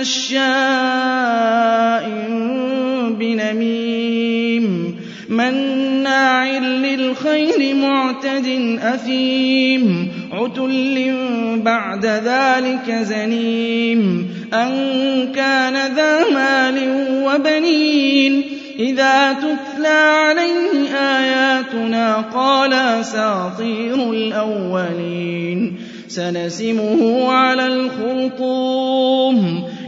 مَّشَّاءٍ بِنَمِيمٍ مَّنَّاعٍ لِّلْخَيْرِ مُعْتَدٍ أَثِيمٍ عُتُلٍّ بَعْدَ ذَٰلِكَ زَنِيمٍ أَن كَانَ ذَا مَالٍ وَبَنِينَ إِذَا تُتْلَىٰ عَلَيْهِ آيَاتُنَا قَالَ أَسَاطِيرُ الْأَوَّلِينَ سَنَسِمُهُ عَلَى الْخُرْطُومِ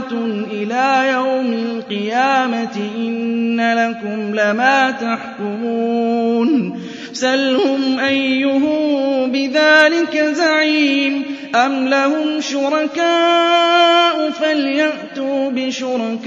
بَالِغَةٌ إِلَىٰ يَوْمِ الْقِيَامَةِ إِنَّ لَكُمْ لَمَا تَحْكُمُونَ سَلْهُمْ أَيُّهُم بِذَٰلِكَ زَعِيمٌ أَمْ لَهُمْ شُرَكَاءُ فَلْيَأْتُوا بِشُرَكَائِهِمْ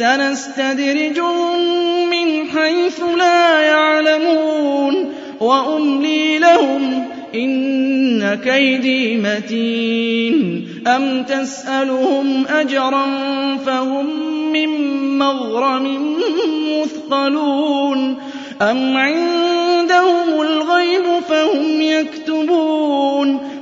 سَنَسْتَدْرِجُهُم مِّنْ حَيْثُ لَا يَعْلَمُونَ وَأُمْلِي لَهُمْ ۚ إِنَّ كَيْدِي مَتِينٌ أَمْ تَسْأَلُهُمْ أَجْرًا فَهُم مِّن مَّغْرَمٍ مُّثْقَلُونَ أَمْ عِندَهُمُ الْغَيْبُ فَهُمْ يَكْتُبُونَ